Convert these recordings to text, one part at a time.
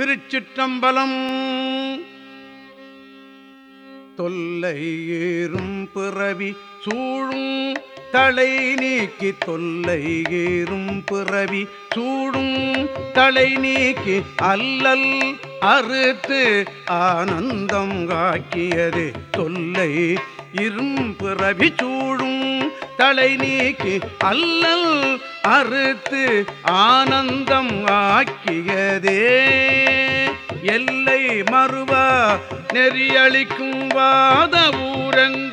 திருச்சிற்றம்பலம். தொல்லை ஏறும் பிறவி சூழும் தலை நீக்கி தொல்லை ஏறும் பிறவி சூடும் தலை நீக்கி அல்லல் அறுத்து ஆனந்தம் காக்கியது. தொல்லை இரும் பிறவி சூழும் தலை நீக்கி அல்லல் அறுத்து ஆனந்தம் ஆக்கியதே. எல்லை மறுவா நெறியளிக்கும் வாத ஊரங்கோன்.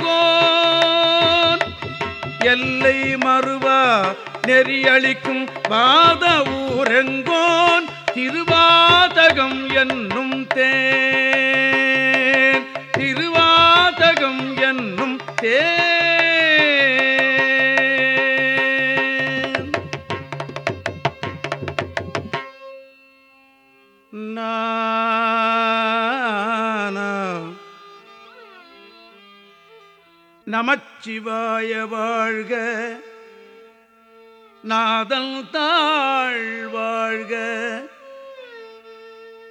எல்லை மறுவா நெறியளிக்கும் வாத ஊரங்கோன். திருவாதகம் என்னும் தே திருவாதகம் என்னும் தே நமச்சிவாய வாழ்க. நாதல் தாழ் வாழ்க.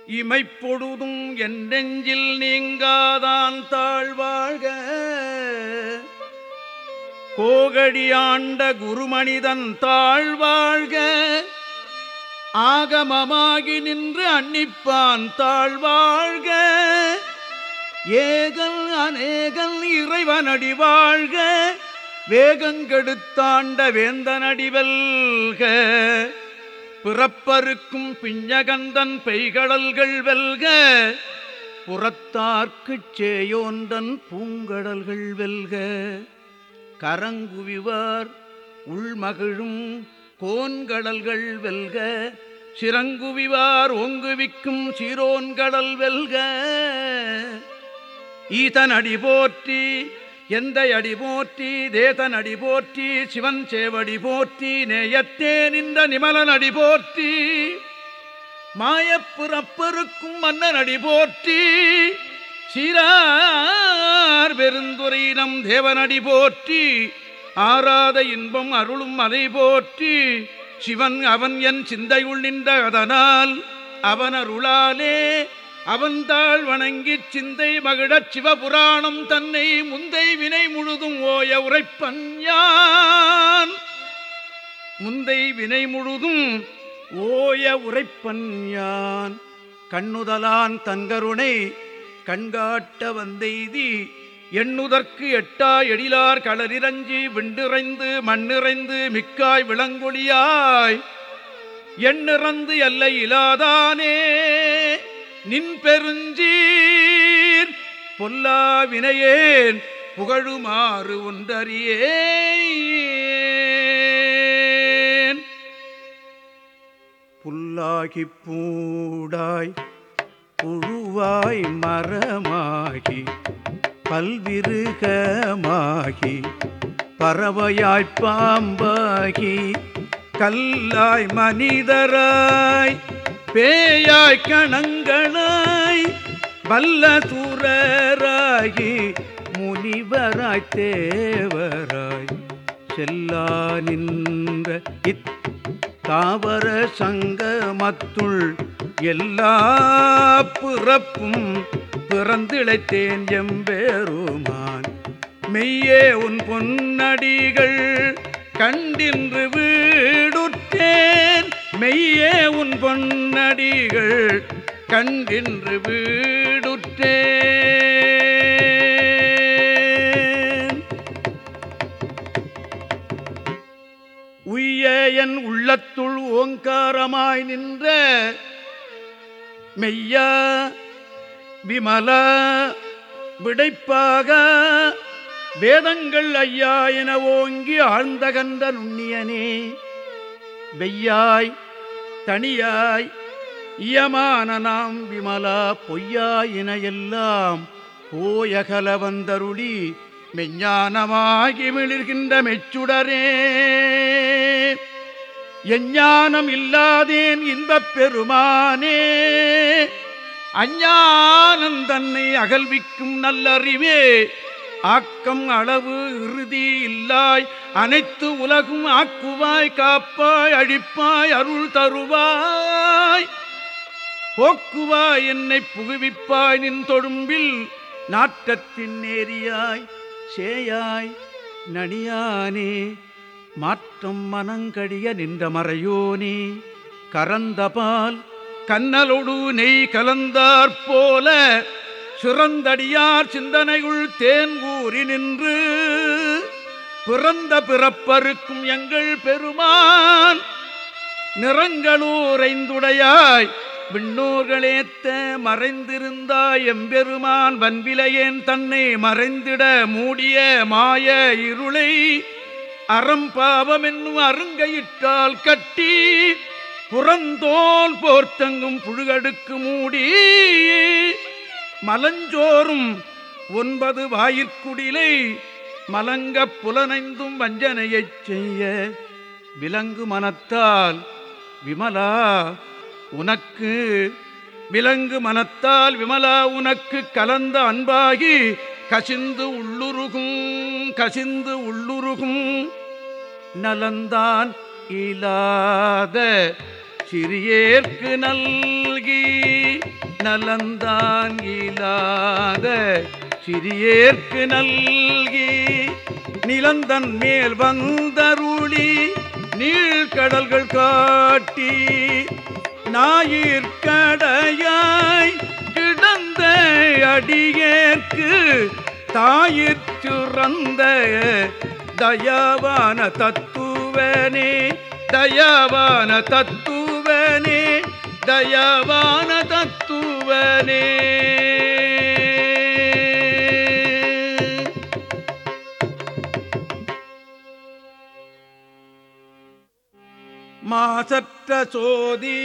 இமைப்பொழுதும் என் நெஞ்சில் நீங்காதான் தாழ்வாழ்க கோகடியாண்ட குருமனிதன் தாழ்வாழ்க ஆகமமாகி நின்று அன்னிப்பான் தாழ்வாழ்க ஏகல் அநேகல் இறைவனடி வாழ்க வேகங்கெடுத்தாண்ட வேந்தனடிவல்க பிறப்பருக்கும் பிஞ்சகந்தன் பெய்கடல்கள் வெல்க புறத்தார்க்குச் சேயோன்றன் பூங்கடல்கள் வெல்க. கரங்குவிவார் உள்மகிழும் கோன்கடல்கள் வெல்க சிறங்குவிவார் ஓங்குவிக்கும் சீரோன்கடல் வெல்க. ஈதன் அடி போற்றி எந்த அடி போற்றி தேதன் அடி போற்றி சிவன் சேவடி போற்றி நேயத்தே நின்ற நிமலன் அடி போற்றி மாயப்புறப்பெருக்கும் மன்னன் அடி போற்றி சீரார் பெருந்துரையினம் தேவனடி போற்றி ஆராத இன்பம் அருளும் அதை போற்றி சிவன் அவன் என் சிந்தையுள் நின்ற அதனால் அவன் அருளாலே அவன்தாள் வணங்கிச் சிந்தை மகிழச் சிவபுராணம் தன்னை முந்தை வினை முழுதும் ஓய உரைப்பஞ்ஞான் முந்தை வினை முழுதும் ஓய உரைப்பஞ்ஞான் கண்ணுதலான் தங்கருணை கண்காட்ட வந்தெய்தி எண்ணுதற்கு எட்டா எழிலார் களரிரஞ்சி விண்டிறைந்து மண்ணிறைந்து மிக்காய் விளங்கொழியாய் எண்ணிறந்து எல்லை இலாதானே. நின் பெருஞ்சீர் பொல்லா வினையேன் புகழுமாறு ஒன்றறியேன். புல்லாகி பூடாய் புழுவாய் மரமாகி பல்விருகமாகி பறவையாய்ப்பாம்பாகி கல்லாய் மனிதராய் பேயாய் கணங்களாய் வல்ல சூரராகி முனிவராய் தேவராய் செல்லா நின்ற இத் தாவர சங்கமத்துள் எல்லா பிறப்பும் பிறந்திழைத்தேன் எம்பேருமான். மெய்யே உன் பொன்னடிகள் கண்டின்று வீடுற்றே மெய்யே உன் பொன்னடிகள் கண்டின்று வீடுற்றே. உய்ய என் உள்ளத்துள் ஓங்காரமாய் நின்ற மெய்யா விமலா விடைப்பாக வேதங்கள் ஐயா என ஓங்கி ஆழ்ந்தகன்ற நுண்ணியனே. வெய்யாய் தனியாய் இயமான நாம் விமலா பொய்யாயின எல்லாம் போயகல வந்தருளி மெஞ்ஞானமாகி மிளிர்கின்ற மெச்சுடரே. எஞ்ஞானம் இல்லாதேன் இன்பப் பெருமானே. அஞ்ஞானம் தன்னை அகல்விக்கும் நல்லறிவே. ஆக்கம் அளவு இறுதி இல்லாய் அனைத்து உலகும் ஆக்குவாய் காப்பாய் அழிப்பாய் அருள் தருவாய். போக்குவாய் என்னை புகுவிப்பாய் நின் தொழும்பில் நாட்டத்தின் நேரியாய் சேயாய் நனியானே மாற்றம் மனங்கடிய நின்ற மறையோனே கரந்தபால் கண்ணலொடு நெய் கலந்தாற் போல சிறந்தடியார் சிந்தனையுள் தேன்கூறி நின்று பிறந்த பிறப்பருக்கும் எங்கள் பெருமான் நிறங்களூரைந்துடையாய் விண்ணோர்களேத்த மறைந்திருந்தாய் எம்பெருமான் வன்விலையேன் தன்னை மறைந்திட மூடிய மாய இருளை அறம்பாவம் என்னும் அருங்கையிட்டால் கட்டி புறந்தோல் போர்த்தங்கும் புழுகடுக்கு மூடி மலஞ்சோறும் ஒன்பது வாயிற்குடிலை மலங்க புலனைந்தும் வஞ்சனையைச் செய்ய விலங்கு மனத்தால் விமலா உனக்கு. விலங்கு மனத்தால் விமலா உனக்கு கலந்த அன்பாகி கசிந்து உள்ளுருகும் கசிந்து உள்ளுருகும். நலந்தான் இல்லாத சிறியேற்கு நல்கி நலந்தான் இல்லாத சிறியேற்கு நல்கி நிலந்தன் மேல் வந்தருளி நீழ்கடல்கள் காட்டி ஞாயிற்கடையாய் கிடந்த அடியேற்கு தாயிற் சுரந்த தயாவான தத்துவனே தயாவான தத்துவ தயவான தத்துவனே மாசற்ற சோதி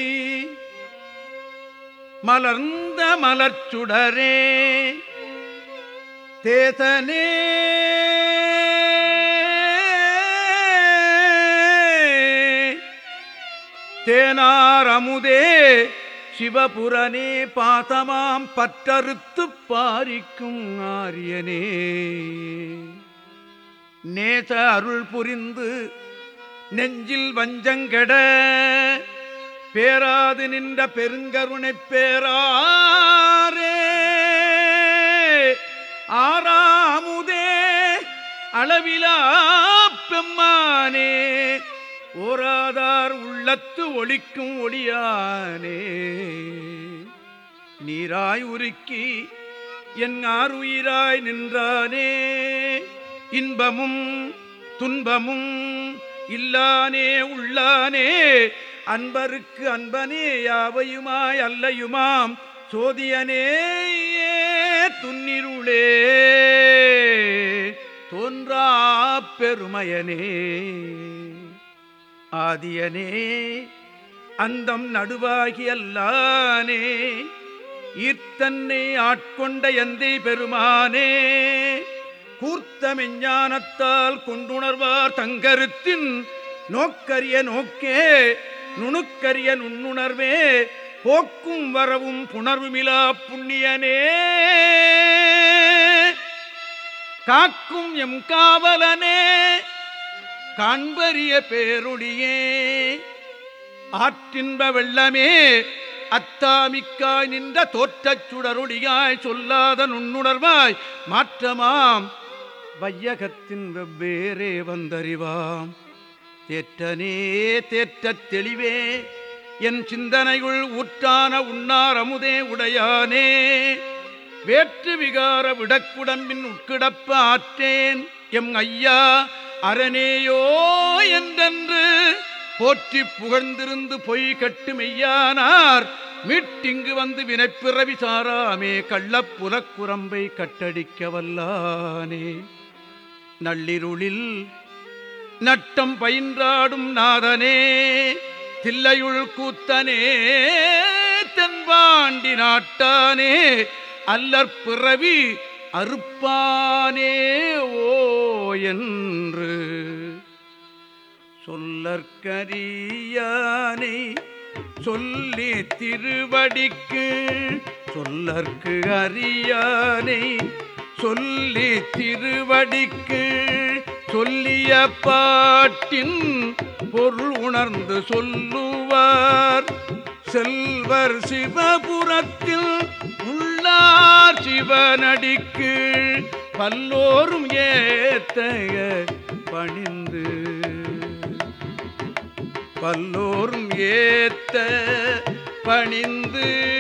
மலர்ந்த மலர்ச்சுடரே தேசனே தேனார் அமுதே சிவபுரனே பாதமாம் பற்றறுத்து பாரிக்கும் ஆரியனே. நேச அருள் புரிந்து நெஞ்சில் வஞ்சங்கெட பேராது நின்ற பெருங்கருணை பேராரே. ஆறாமுதே அளவிலா பெம்மானே. ஓராதார் உள்ளத்து ஒழிக்கும் ஒளியானே. நீராய் உருக்கி என் ஆறுயிராய் நின்றானே. இன்பமும் துன்பமும் இல்லானே உள்ளானே. அன்பருக்கு அன்பனே யாவையுமாய் அல்லையுமாம். சோதியனே துன்னிருளே. தோன்றா பெருமையனே. ஆதியனே அந்தம் நடுவாகி அல்லானே ஈர்த்தன்னை ஆட்கொண்ட எந்தை பெருமானே கூர்த்த மெஞ்ஞானத்தால் கொண்டுணர்வார் தங்கருத்தின் நோக்கரிய நோக்கே நுணுக்கரிய நுண்ணுணர்வே போக்கும் வரவும் புணர்வுமிலா புண்ணியனே. காக்கும் எம் காவலனே காண்பரிய பேருடியே. ஆற்றின்ப வெள்ளமே அத்தாமிக்காய் நின்ற தோற்றச் சுடருடியாய் சொல்லாத நுண்ணுணர்வாய் மாற்றமாம். வையகத்தின் வெவ்வேறே வந்தறிவாம். தேற்றனே தேற்றத் தெளிவே என் சிந்தனையுள் ஊற்றான உண்ணார் உடையானே. வேற்று விகார விடக்குடம்பின் உட்கிடப்ப ஆற்றேன். எம் ஐயா அரணேயோ என்றென்று போற்றி புகழ்ந்திருந்து பொய் கட்டு மெய்யானார். மீட்டிங்கு வந்து வினைப்பிறவி சாராமே கள்ளப்புலக்குரம்பை கட்டடிக்க வல்லானே. நள்ளிருளில் நட்டம் பயின்றாடும் நாதனே தில்லையுள் கூத்தனே தென்பாண்டி நாட்டானே. அல்லற் பிறவி அறுப்பானே ஓ என்று சொல்லற்கரியானை சொல்லி திருவடிக்கு சொல்லற்கு அறியானை சொல்லி திருவடிக்கு சொல்லிய பாட்டின் பொருள் உணர்ந்து சொல்லுவார். செல்வர் சிவபுரத்தில் உள்ளார் சிவனடிக்கு பல்லோரும் ஏத்தைய பணிந்து. பல்லோரும் ஏத்த பணிந்து.